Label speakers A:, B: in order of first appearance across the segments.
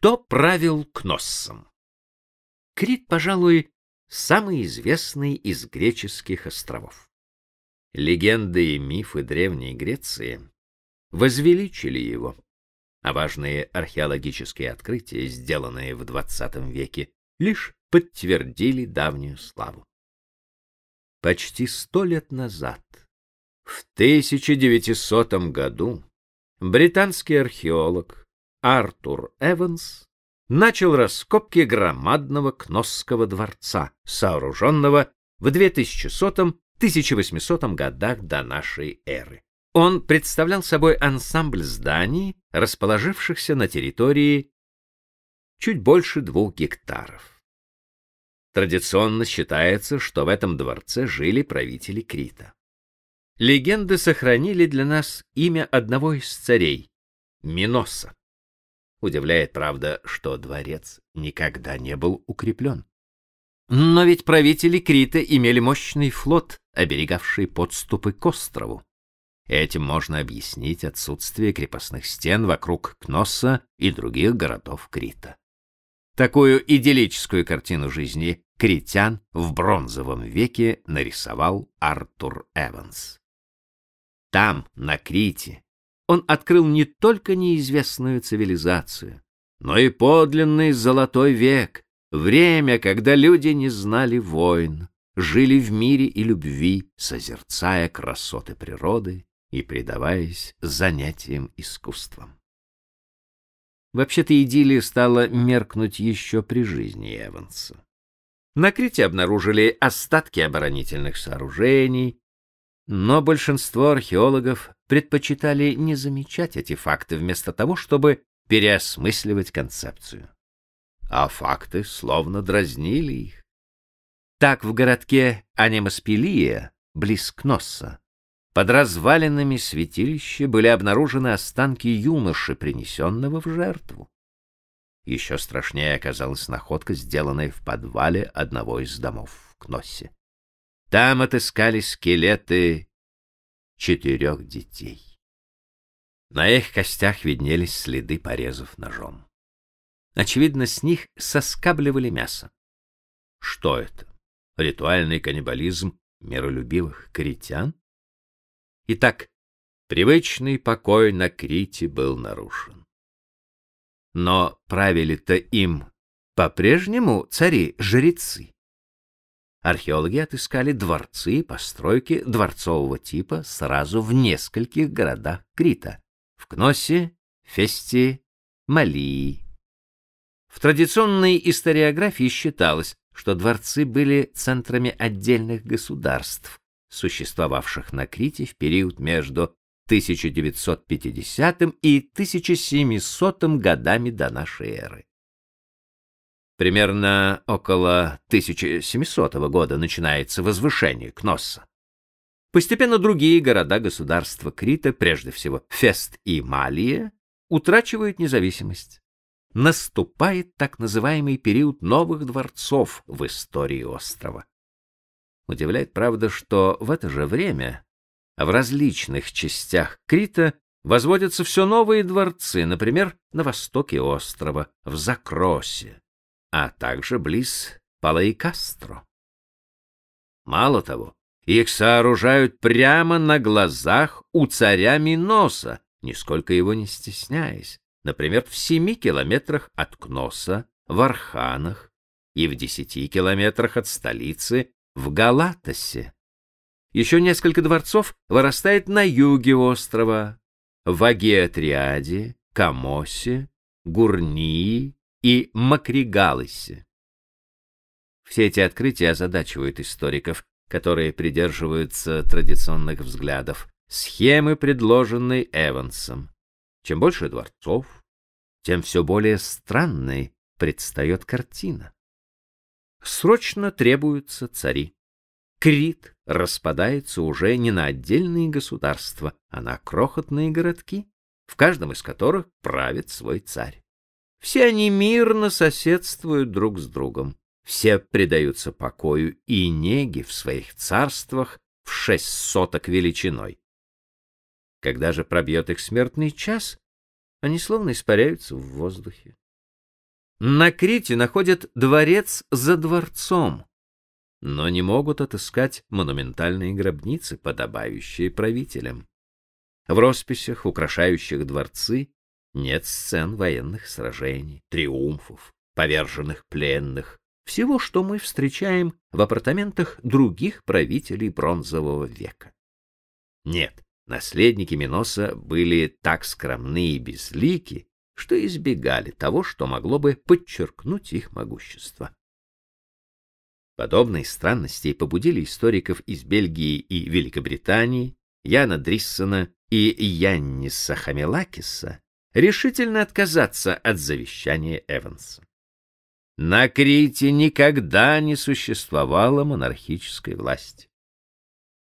A: Кто правил Кноссом? Крит, пожалуй, самый известный из греческих островов. Легенды и мифы Древней Греции возвеличили его, а важные археологические открытия, сделанные в XX веке, лишь подтвердили давнюю славу. Почти сто лет назад, в 1900 году, британский археолог Артур Эванс начал раскопки громадного Кносского дворца, сооруженного в 2100-1800 годах до нашей эры. Он представлял собой ансамбль зданий, расположившихся на территории чуть больше двух гектаров. Традиционно считается, что в этом дворце жили правители Крита. Легенды сохранили для нас имя одного из царей Миноса. Удивляет, правда, что дворец никогда не был укреплен. Но ведь правители Крита имели мощный флот, оберегавший подступы к острову. Этим можно объяснить отсутствие крепостных стен вокруг Кносса и других городов Крита. Такую идиллическую картину жизни критян в бронзовом веке нарисовал Артур Эванс. Там, на Крите, он открыл не только неизвестную цивилизацию, но и подлинный золотой век, время, когда люди не знали войн, жили в мире и любви, созерцая красоты природы и предаваясь занятиям искусством. Вообще-то идиллия стала меркнуть еще при жизни Эванса. На Крите обнаружили остатки оборонительных сооружений, но большинство археологов предпочитали не замечать эти факты вместо того, чтобы переосмысливать концепцию. А факты словно дразнили их. Так в городке Анемаспилия, близ Кносса, под развалинами святилища были обнаружены останки юноши, принесенного в жертву. Еще страшнее оказалась находка, сделанная в подвале одного из домов в Кноссе. Там отыскали скелеты четырех детей. На их костях виднелись следы порезов ножом. Очевидно, с них соскабливали мясо. Что это? Ритуальный каннибализм миролюбивых критян? Итак, привычный покой на Крите был нарушен. Но правили-то им по-прежнему цари-жрецы. Археологи отыскали дворцы и постройки дворцового типа сразу в нескольких городах Крита: в Кносе, Фесте, Малии. В традиционной историографии считалось, что дворцы были центрами отдельных государств, существовавших на Крите в период между 1950 и 1700 годами до нашей эры. Примерно около 1700 года начинается возвышение Кносса. Постепенно другие города-государства Крита, прежде всего Фест и Малия, утрачивают независимость. Наступает так называемый период новых дворцов в истории острова. Удивляет, правда, что в это же время в различных частях Крита возводятся все новые дворцы, например, на востоке острова, в Закросе, а также близ Палаикастро. Мало того, их сооружают прямо на глазах у царя Миноса, нисколько его не стесняясь, например, в семи километрах от Кноса, в Арханах и в десяти километрах от столицы в Галатосе. Еще несколько дворцов вырастает на юге острова, в Агеатриаде, Камосе, Гурнии и Макригалысе. Все эти открытия озадачивают историков, которые придерживаются традиционных взглядов. Схемы, предложенные Эвансом. Чем больше дворцов, тем все более странной предстает картина срочно требуются цари. Крит распадается уже не на отдельные государства, а на крохотные городки, в каждом из которых правит свой царь. Все они мирно соседствуют друг с другом, все предаются покою и неге в своих царствах в шесть соток величиной. Когда же пробьет их смертный час, они словно испаряются в воздухе. На Крите находят дворец за дворцом, но не могут отыскать монументальные гробницы, подобающие правителям. В росписях, украшающих дворцы, нет сцен военных сражений, триумфов, поверженных пленных, всего, что мы встречаем в апартаментах других правителей бронзового века. Нет, наследники Миноса были так скромны и безлики, что избегали того, что могло бы подчеркнуть их могущество. Подобные странности побудили историков из Бельгии и Великобритании, Яна Дриссона и Янниса Хамелакиса, решительно отказаться от завещания Эванса. На Крите никогда не существовало монархической власти.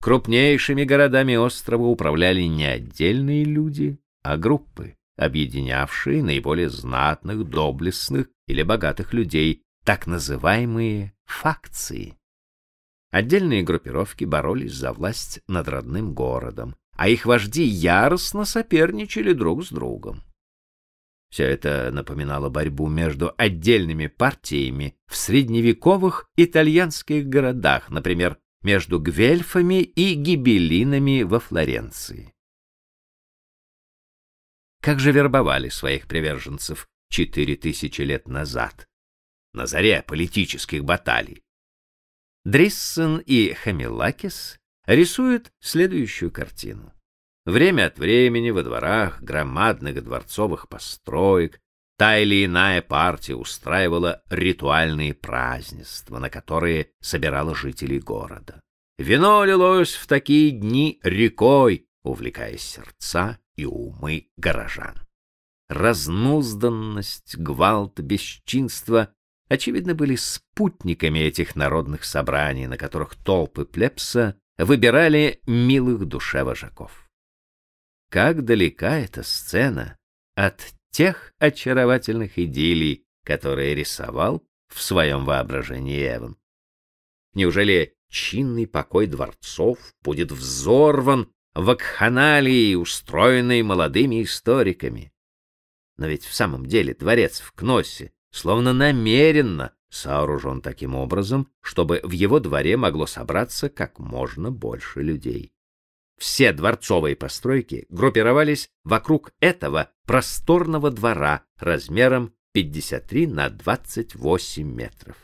A: Крупнейшими городами острова управляли не отдельные люди, а группы, объединявшие наиболее знатных, доблестных или богатых людей, так называемые факции. Отдельные группировки боролись за власть над родным городом, а их вожди яростно соперничали друг с другом. Все это напоминало борьбу между отдельными партиями в средневековых итальянских городах, например, между гвельфами и гибеллинами во Флоренции. Как же вербовали своих приверженцев четыре тысячи лет назад, на заре политических баталий? Дриссен и Хамилакис рисуют следующую картину. Время от времени во дворах громадных дворцовых построек та или иная партия устраивала ритуальные празднества, на которые собирала жителей города. Вино лилось в такие дни рекой, увлекая сердца и умы горожан. Разнузданность, гвалт, бесчинство очевидно были спутниками этих народных собраний, на которых толпы плебса выбирали милых душе вожаков. Как далека эта сцена от тех очаровательных идиллий, которые рисовал в своем воображении Эван. Неужели чинный покой дворцов будет взорван вакханалией, устроенной молодыми историками? Но ведь в самом деле дворец в Кноссе словно намеренно сооружен таким образом, чтобы в его дворе могло собраться как можно больше людей. Все дворцовые постройки группировались вокруг этого просторного двора размером 53 на 28 метров.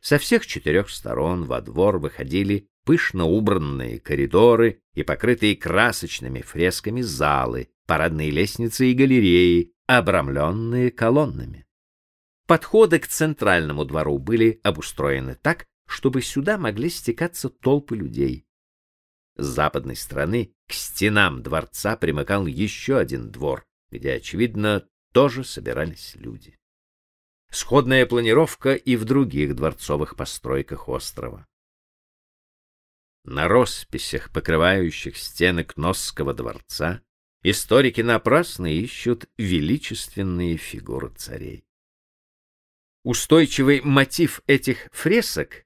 A: Со всех четырех сторон во двор выходили пышно убранные коридоры и покрытые красочными фресками залы, парадные лестницы и галереи, обрамленные колоннами. Подходы к центральному двору были обустроены так, чтобы сюда могли стекаться толпы людей. С западной стороны к стенам дворца примыкал еще один двор, где, очевидно, тоже собирались люди. Сходная планировка и в других дворцовых постройках острова. На росписях, покрывающих стены Кносского дворца, историки напрасно ищут величественные фигуры царей. Устойчивый мотив этих фресок —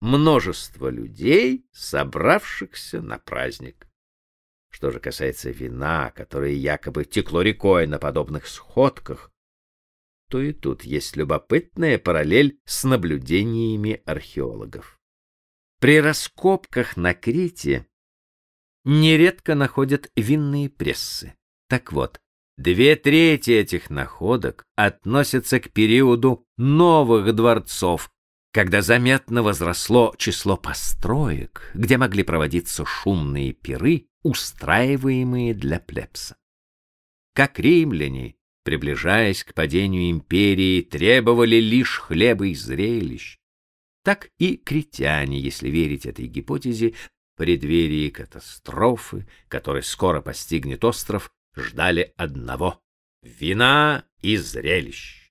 A: множество людей, собравшихся на праздник. Что же касается вина, которое якобы текло рекой на подобных сходках, то и тут есть любопытная параллель с наблюдениями археологов. При раскопках на Крите нередко находят винные прессы. Так вот, Две трети этих находок относятся к периоду новых дворцов, когда заметно возросло число построек, где могли проводиться шумные пиры, устраиваемые для плебса. Как римляне, приближаясь к падению империи, требовали лишь хлеба и зрелищ, так и критяне, если верить этой гипотезе, в преддверии катастрофы, которая скоро постигнет остров, ждали одного — вина и зрелищ.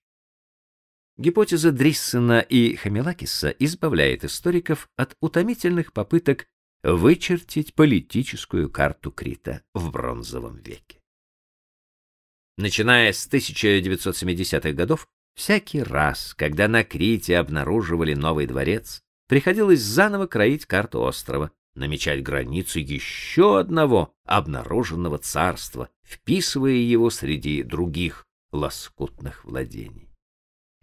A: Гипотеза Дриссена и Хамилакиса избавляет историков от утомительных попыток вычертить политическую карту Крита в бронзовом веке. Начиная с 1970-х годов, всякий раз, когда на Крите обнаруживали новый дворец, приходилось заново кроить карту острова, намечать границы еще одного обнаруженного царства, вписывая его среди других лоскутных владений.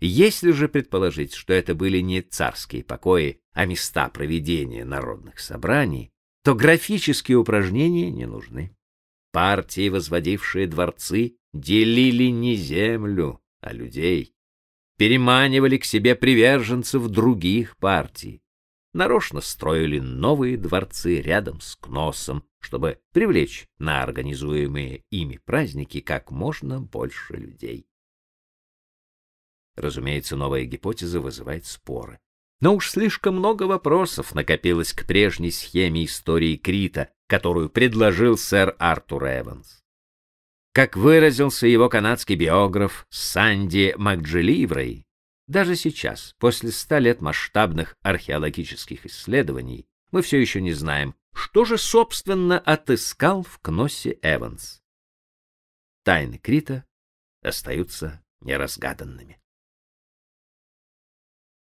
A: Если же предположить, что это были не царские покои, а места проведения народных собраний, то графические упражнения не нужны. Партии, возводившие дворцы, делили не землю, а людей, переманивали к себе приверженцев других партий, нарочно строили новые дворцы рядом с Кносом, чтобы привлечь на организуемые ими праздники как можно больше людей. Разумеется, новая гипотеза вызывает споры. Но уж слишком много вопросов накопилось к прежней схеме истории Крита, которую предложил сэр Артур Эванс. Как выразился его канадский биограф Санди Макджеливрей, даже сейчас, после ста лет масштабных археологических исследований, мы все еще не знаем, что же собственно отыскал в Кносе Эванс. Тайны Крита остаются неразгаданными.